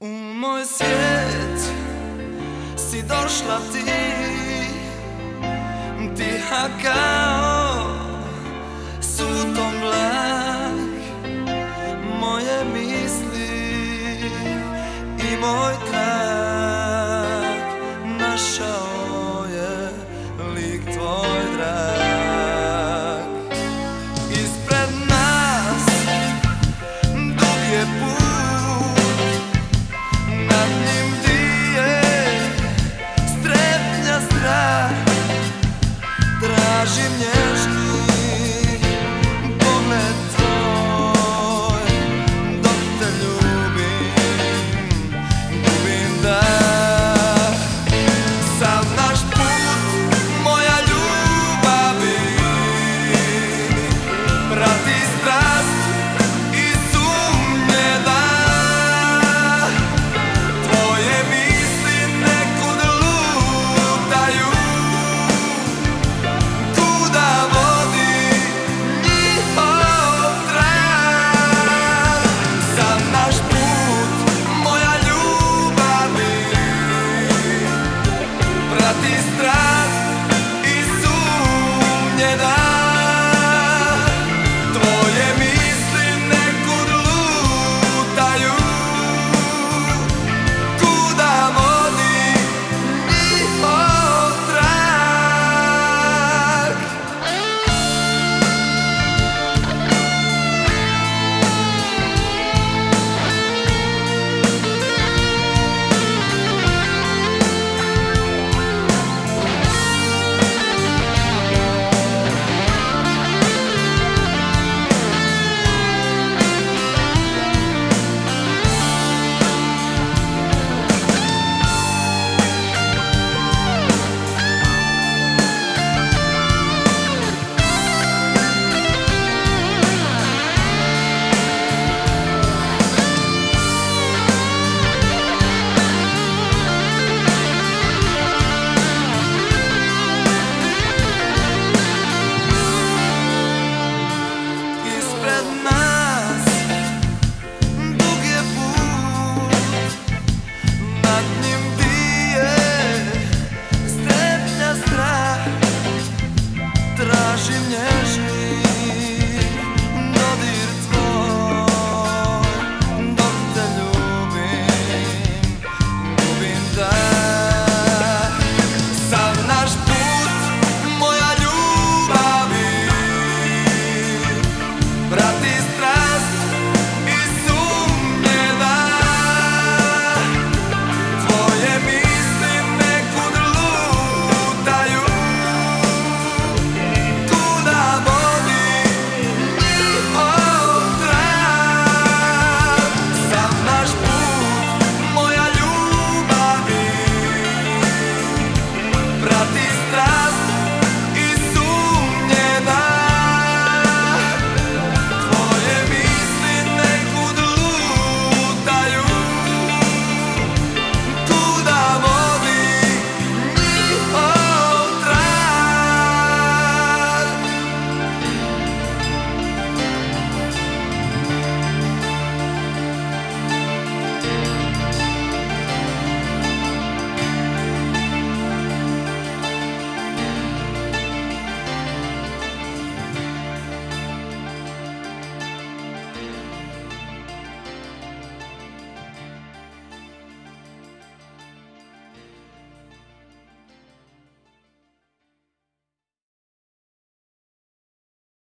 U moj svijet si došla ti Tiha kao sutom blag Moje misli i moj